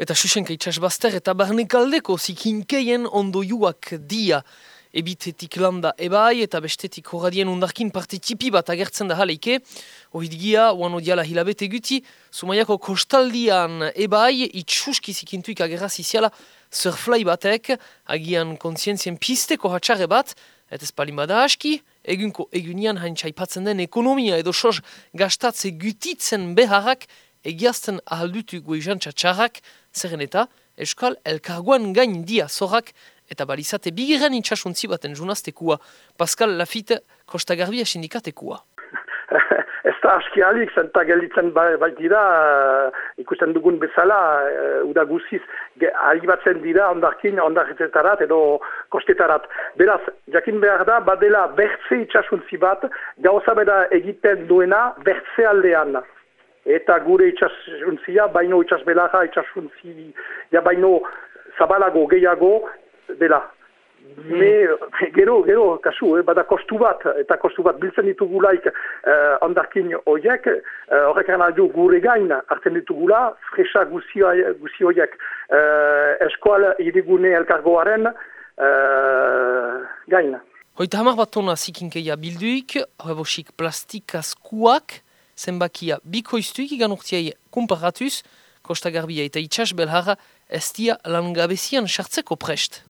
Eta susenka itxasbazter eta barnekaldeko zikinkeien ondoiuak dia ebitetik landa ebai eta bestetik horradien undarkin parte tipi bat agertzen da jaleike. Ohidgia, oan odiala hilabete guti, sumaiako kostaldian ebai itxuski zikintuik agerraz iziala surflai batek, agian kontzientzien pisteko hatxarre bat, eta espalin bada aski, egunko egunian hain den ekonomia edo sos gastatze gutitzen beharrak egiazten ahaldutu goizan txatxarrak, zerren eta, eskal elkarguan gain dia zorrak eta balizate bigiren itxasuntzi baten junaztekua, Pascal Lafitte Kostagarbia sindikatekua. Ez da aski alik, zenta gelditzen ba-, baitira, uh, ikusten dugun bezala, uh, uda guziz, alibatzen dira ondarkin, ondarketetarat edo kostetarat. Beraz, jakin behar da, badela bertze itxasuntzi bat, gauza beda egiten duena bertze aldean. Eta gure itxasuntzia, baino itxasbelaja, itxasuntzia, baino zabalago, gehiago, dela. Mm. Me, gero, gero, kasu, eh, bada kostu bat, eta kostu bat biltzen ditugulaik eh, ondarkin horiek, eh, horrek du gure gain hartzen ditugula, fresa guzi horiek eh, eskoal irigune elkargoaren eh, gain. Hoita hamar bat tona zikinkeia bilduik, horrebosik plastikazkuak, zenbakia bikoiztuik igan urtiai kumparatuz, Kosta Garbia eta Itxas Belharra ez dia langabezian sartzeko prest.